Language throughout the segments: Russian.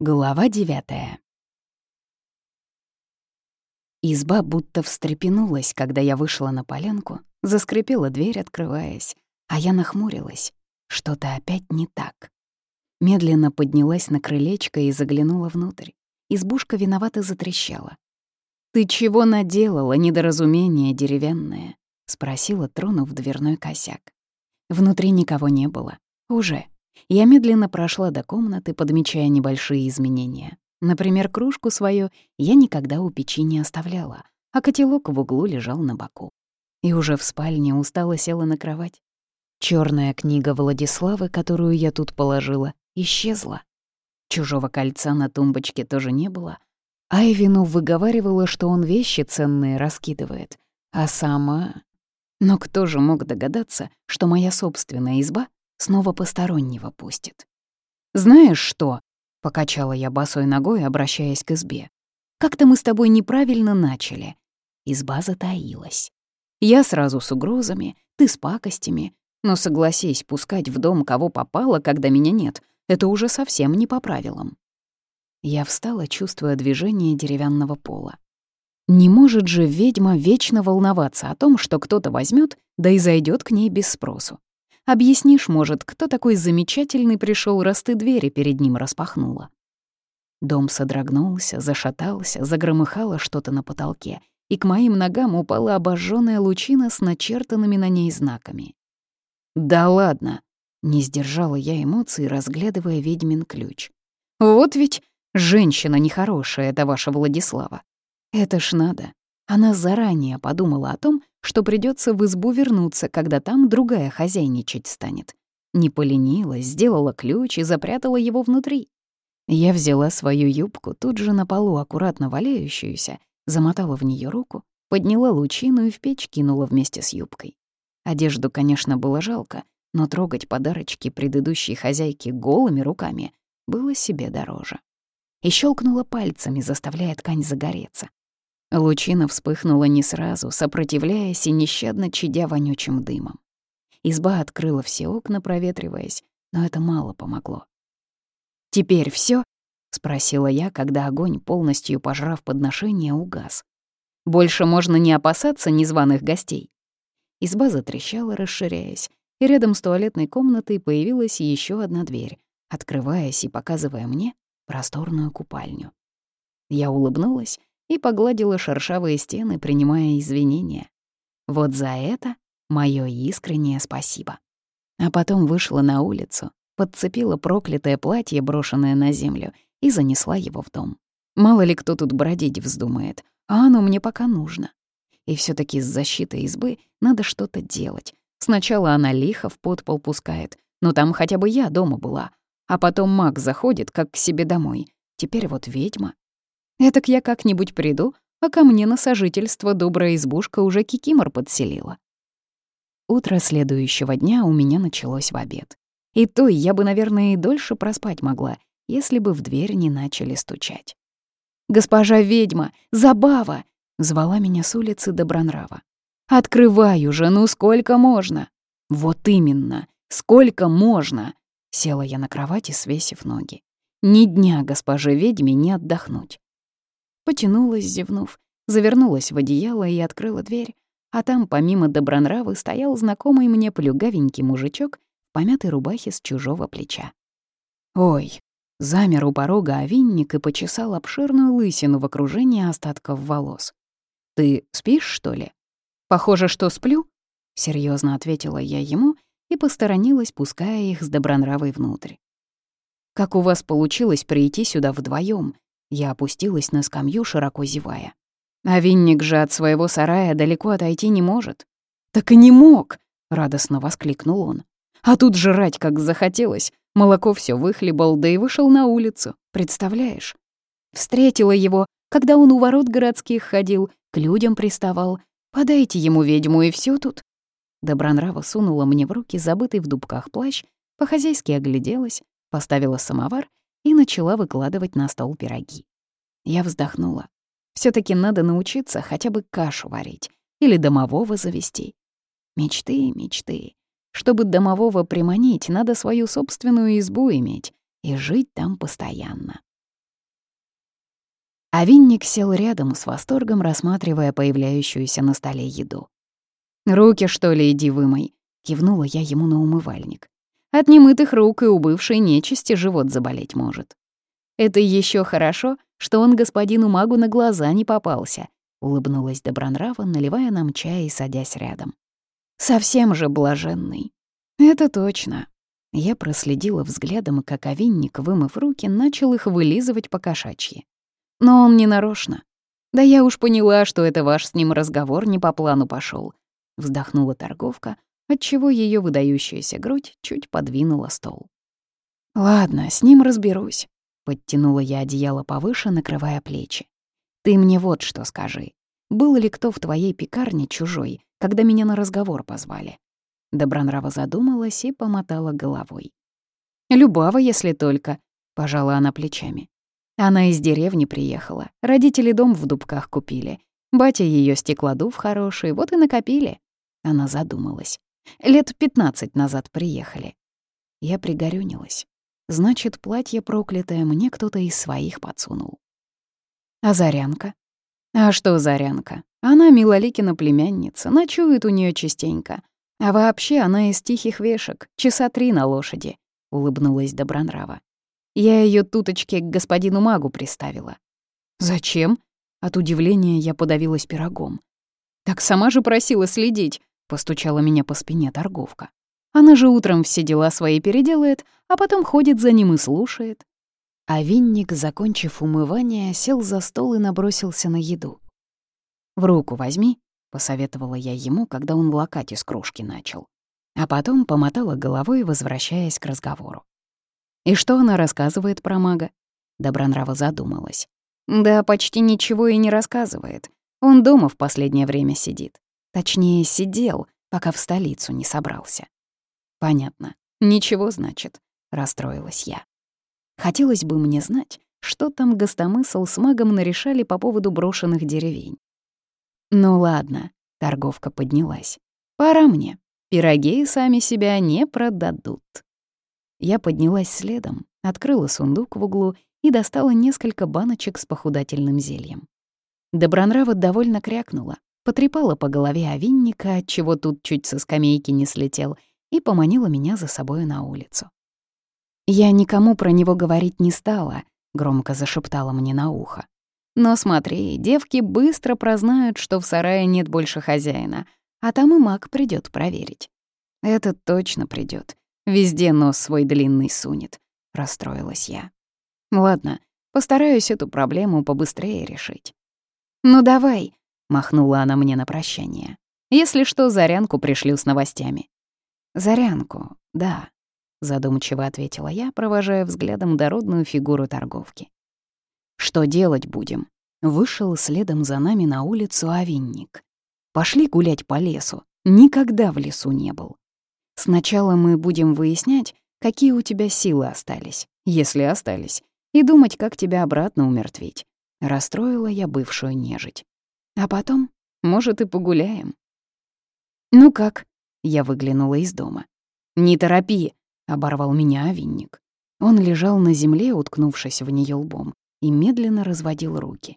Глава девятая. Изба будто встрепенулась, когда я вышла на полянку, заскрипела дверь, открываясь, а я нахмурилась. Что-то опять не так. Медленно поднялась на крылечко и заглянула внутрь. Избушка виновато затрещала. «Ты чего наделала, недоразумение деревянное?» — спросила, тронув дверной косяк. Внутри никого не было. Уже. Я медленно прошла до комнаты, подмечая небольшие изменения. Например, кружку свою я никогда у печи не оставляла, а котелок в углу лежал на боку. И уже в спальне устало села на кровать. Черная книга Владиславы, которую я тут положила, исчезла. Чужого кольца на тумбочке тоже не было. Айвину выговаривала, что он вещи ценные раскидывает, а сама... Но кто же мог догадаться, что моя собственная изба снова постороннего пустит. «Знаешь что?» — покачала я босой ногой, обращаясь к избе. «Как-то мы с тобой неправильно начали». Изба затаилась. Я сразу с угрозами, ты с пакостями. Но согласись, пускать в дом кого попало, когда меня нет, это уже совсем не по правилам. Я встала, чувствуя движение деревянного пола. Не может же ведьма вечно волноваться о том, что кто-то возьмет, да и зайдет к ней без спросу. Объяснишь, может, кто такой замечательный пришел, раз ты двери перед ним распахнула. Дом содрогнулся, зашатался, загромыхало что-то на потолке, и к моим ногам упала обожженная лучина с начертанными на ней знаками. «Да ладно!» — не сдержала я эмоций, разглядывая ведьмин ключ. «Вот ведь женщина нехорошая, это ваша Владислава. Это ж надо. Она заранее подумала о том, что придется в избу вернуться, когда там другая хозяйничать станет. Не поленилась, сделала ключ и запрятала его внутри. Я взяла свою юбку, тут же на полу аккуратно валяющуюся, замотала в нее руку, подняла лучину и в печь кинула вместе с юбкой. Одежду, конечно, было жалко, но трогать подарочки предыдущей хозяйки голыми руками было себе дороже. И щелкнула пальцами, заставляя ткань загореться. Лучина вспыхнула не сразу, сопротивляясь и нещадно чадя вонючим дымом. Изба открыла все окна, проветриваясь, но это мало помогло. «Теперь все? спросила я, когда огонь, полностью пожрав подношение, угас. «Больше можно не опасаться незваных гостей». Изба затрещала, расширяясь, и рядом с туалетной комнатой появилась еще одна дверь, открываясь и показывая мне просторную купальню. Я улыбнулась и погладила шершавые стены, принимая извинения. Вот за это мое искреннее спасибо. А потом вышла на улицу, подцепила проклятое платье, брошенное на землю, и занесла его в дом. Мало ли кто тут бродить вздумает, а оно мне пока нужно. И все таки с защитой избы надо что-то делать. Сначала она лихо в подпол пускает, но там хотя бы я дома была. А потом маг заходит, как к себе домой. Теперь вот ведьма. Этак я как-нибудь приду, а ко мне на сожительство добрая избушка уже кикимор подселила. Утро следующего дня у меня началось в обед. И то я бы, наверное, и дольше проспать могла, если бы в дверь не начали стучать. «Госпожа ведьма! Забава!» — звала меня с улицы Добронрава. «Открывай уже, ну сколько можно?» «Вот именно! Сколько можно?» Села я на кровати, свесив ноги. «Ни дня госпоже ведьме не отдохнуть». Потянулась, зевнув, завернулась в одеяло и открыла дверь, а там, помимо добронравы, стоял знакомый мне плюгавенький мужичок в помятой рубахе с чужого плеча. «Ой!» — замер у порога овинник и почесал обширную лысину в окружении остатков волос. «Ты спишь, что ли?» «Похоже, что сплю», — серьезно ответила я ему и посторонилась, пуская их с добронравой внутрь. «Как у вас получилось прийти сюда вдвоем? Я опустилась на скамью, широко зевая. А винник же от своего сарая далеко отойти не может. «Так и не мог!» — радостно воскликнул он. «А тут жрать как захотелось. Молоко все выхлебал, да и вышел на улицу. Представляешь? Встретила его, когда он у ворот городских ходил, к людям приставал. Подайте ему ведьму, и все тут». Добронрава сунула мне в руки забытый в дубках плащ, по-хозяйски огляделась, поставила самовар и начала выкладывать на стол пироги. Я вздохнула. все таки надо научиться хотя бы кашу варить или домового завести. Мечты, мечты. Чтобы домового приманить, надо свою собственную избу иметь и жить там постоянно. А винник сел рядом с восторгом, рассматривая появляющуюся на столе еду. «Руки, что ли, иди вымой», — кивнула я ему на умывальник. «От немытых рук и у бывшей нечисти живот заболеть может». «Это еще хорошо, что он господину магу на глаза не попался», — улыбнулась Добронрава, наливая нам чай и садясь рядом. «Совсем же блаженный». «Это точно». Я проследила взглядом, как овинник, вымыв руки, начал их вылизывать по кошачьи. Но он не нарочно. Да я уж поняла, что это ваш с ним разговор не по плану пошел. Вздохнула торговка, отчего ее выдающаяся грудь чуть подвинула стол. «Ладно, с ним разберусь», — подтянула я одеяло повыше, накрывая плечи. «Ты мне вот что скажи. Был ли кто в твоей пекарне чужой, когда меня на разговор позвали?» Добронрава задумалась и помотала головой. «Любава, если только», — пожала она плечами. Она из деревни приехала. Родители дом в Дубках купили. Батя ее стеклодув хороший, вот и накопили. Она задумалась. Лет пятнадцать назад приехали. Я пригорюнилась. Значит, платье проклятое мне кто-то из своих подсунул. А Зарянка? А что Зарянка? Она Милоликина племянница, ночует у нее частенько. А вообще она из тихих вешек, часа три на лошади, — улыбнулась Добронрава. Я ее туточки к господину магу приставила. «Зачем?» От удивления я подавилась пирогом. «Так сама же просила следить», — постучала меня по спине торговка. «Она же утром все дела свои переделает, а потом ходит за ним и слушает». А винник, закончив умывание, сел за стол и набросился на еду. «В руку возьми», — посоветовала я ему, когда он лакать из кружки начал. А потом помотала головой, возвращаясь к разговору. И что она рассказывает про мага? Добронрава задумалась. Да, почти ничего и не рассказывает. Он дома в последнее время сидит. Точнее, сидел, пока в столицу не собрался. Понятно. Ничего, значит, расстроилась я. Хотелось бы мне знать, что там гостомысл с магом нарешали по поводу брошенных деревень. Ну ладно, торговка поднялась. Пора мне. Пироги сами себя не продадут. Я поднялась следом, открыла сундук в углу и достала несколько баночек с похудательным зельем. Добронрава довольно крякнула, потрепала по голове овинника, отчего тут чуть со скамейки не слетел, и поманила меня за собой на улицу. «Я никому про него говорить не стала», — громко зашептала мне на ухо. «Но смотри, девки быстро прознают, что в сарае нет больше хозяина, а там и маг придет проверить». «Этот точно придет. Везде нос свой длинный сунет. Расстроилась я. Ладно, постараюсь эту проблему побыстрее решить. «Ну давай», — махнула она мне на прощание. «Если что, Зарянку пришлю с новостями». «Зарянку, да», — задумчиво ответила я, провожая взглядом дородную фигуру торговки. «Что делать будем?» Вышел следом за нами на улицу овинник. «Пошли гулять по лесу. Никогда в лесу не был. Сначала мы будем выяснять, какие у тебя силы остались, если остались, и думать, как тебя обратно умертвить. Расстроила я бывшую нежить. А потом, может, и погуляем. «Ну как?» — я выглянула из дома. «Не торопи!» — оборвал меня овинник. Он лежал на земле, уткнувшись в нее лбом, и медленно разводил руки.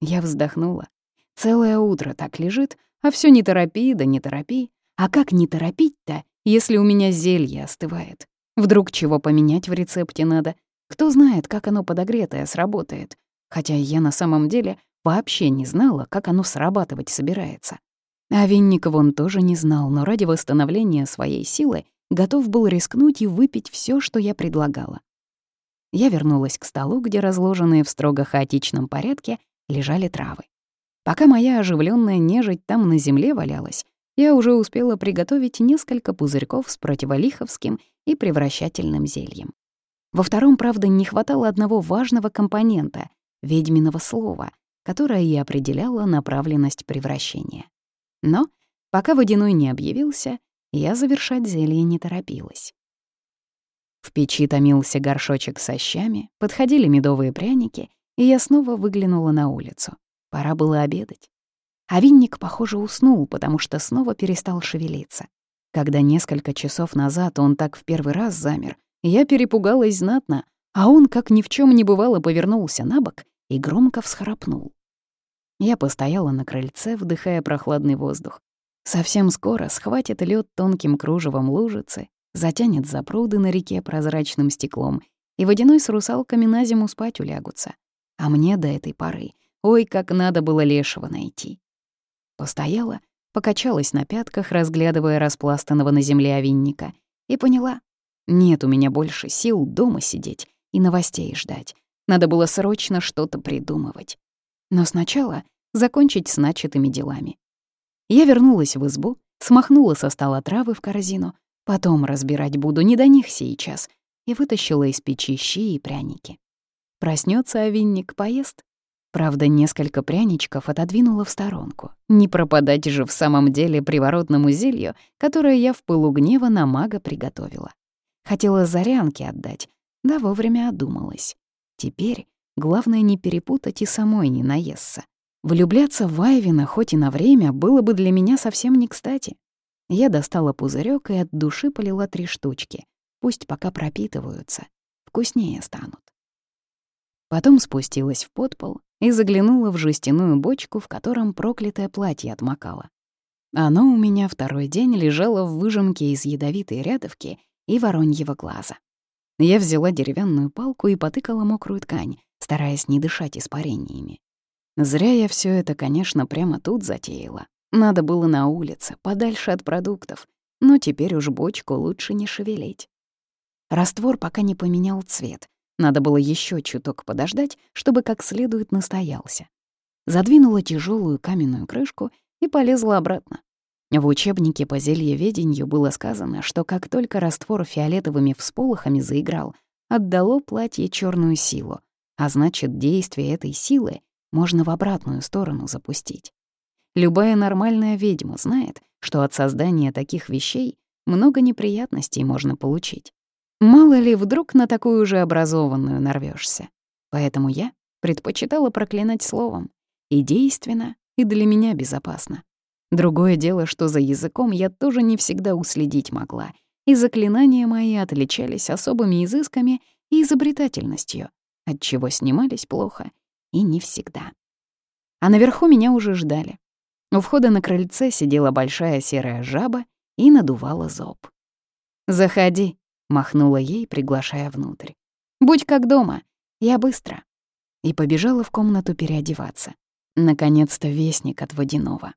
Я вздохнула. Целое утро так лежит, а все не торопи, да не торопи. А как не торопить-то, если у меня зелье остывает? Вдруг чего поменять в рецепте надо? Кто знает, как оно подогретое сработает? Хотя я на самом деле вообще не знала, как оно срабатывать собирается. А Винников он тоже не знал, но ради восстановления своей силы готов был рискнуть и выпить все, что я предлагала. Я вернулась к столу, где разложенные в строго хаотичном порядке лежали травы. Пока моя оживленная нежить там на земле валялась, я уже успела приготовить несколько пузырьков с противолиховским и превращательным зельем. Во втором, правда, не хватало одного важного компонента — ведьминого слова, которое и определяло направленность превращения. Но пока водяной не объявился, я завершать зелье не торопилась. В печи томился горшочек со щами, подходили медовые пряники, и я снова выглянула на улицу. Пора было обедать. А винник, похоже, уснул, потому что снова перестал шевелиться. Когда несколько часов назад он так в первый раз замер, я перепугалась знатно, а он, как ни в чем не бывало, повернулся на бок и громко всхрапнул. Я постояла на крыльце, вдыхая прохладный воздух. Совсем скоро схватит лед тонким кружевом лужицы, затянет за пруды на реке прозрачным стеклом, и водяной с русалками на зиму спать улягутся. А мне до этой поры, ой, как надо было лешего найти. Постояла, покачалась на пятках, разглядывая распластанного на земле овинника, и поняла, нет у меня больше сил дома сидеть и новостей ждать. Надо было срочно что-то придумывать. Но сначала закончить с начатыми делами. Я вернулась в избу, смахнула со стола травы в корзину, потом разбирать буду не до них сейчас, и вытащила из печи щи и пряники. Проснется овинник, поест. Правда, несколько пряничков отодвинула в сторонку. Не пропадать же в самом деле приворотному зелью, которое я в пылу гнева на мага приготовила. Хотела зарянки отдать, да вовремя одумалась. Теперь главное не перепутать и самой не наесться. Влюбляться в Айвина хоть и на время было бы для меня совсем не кстати. Я достала пузырек и от души полила три штучки. Пусть пока пропитываются, вкуснее станут. Потом спустилась в подпол и заглянула в жестяную бочку, в котором проклятое платье отмокало. Оно у меня второй день лежало в выжимке из ядовитой рядовки и вороньего глаза. Я взяла деревянную палку и потыкала мокрую ткань, стараясь не дышать испарениями. Зря я все это, конечно, прямо тут затеяла. Надо было на улице, подальше от продуктов. Но теперь уж бочку лучше не шевелить. Раствор пока не поменял цвет. Надо было еще чуток подождать, чтобы как следует настоялся. Задвинула тяжелую каменную крышку и полезла обратно. В учебнике по зельеведению было сказано, что как только раствор фиолетовыми всполохами заиграл, отдало платье черную силу, а значит, действие этой силы можно в обратную сторону запустить. Любая нормальная ведьма знает, что от создания таких вещей много неприятностей можно получить. Мало ли, вдруг на такую же образованную нарвешься. Поэтому я предпочитала проклинать словом. И действенно, и для меня безопасно. Другое дело, что за языком я тоже не всегда уследить могла, и заклинания мои отличались особыми изысками и изобретательностью, отчего снимались плохо и не всегда. А наверху меня уже ждали. У входа на крыльце сидела большая серая жаба и надувала зоб. «Заходи», — махнула ей, приглашая внутрь. «Будь как дома, я быстро». И побежала в комнату переодеваться. Наконец-то вестник от водяного.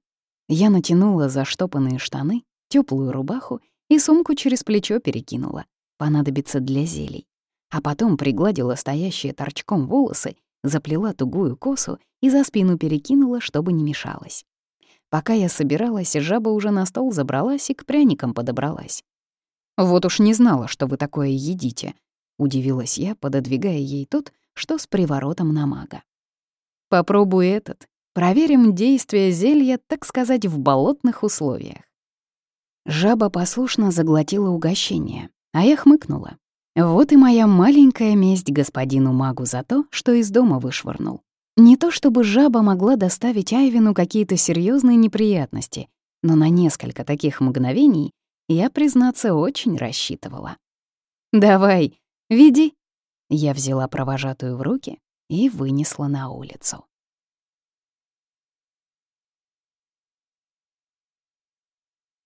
Я натянула заштопанные штаны, теплую рубаху и сумку через плечо перекинула. Понадобится для зелий. А потом пригладила стоящие торчком волосы заплела тугую косу и за спину перекинула, чтобы не мешалась. Пока я собиралась, жаба уже на стол забралась и к пряникам подобралась. «Вот уж не знала, что вы такое едите», — удивилась я, пододвигая ей тот, что с приворотом на мага. «Попробуй этот. Проверим действие зелья, так сказать, в болотных условиях». Жаба послушно заглотила угощение, а я хмыкнула. Вот и моя маленькая месть господину магу за то, что из дома вышвырнул. Не то чтобы жаба могла доставить Айвину какие-то серьезные неприятности, но на несколько таких мгновений я, признаться, очень рассчитывала. «Давай, веди». Я взяла провожатую в руки и вынесла на улицу.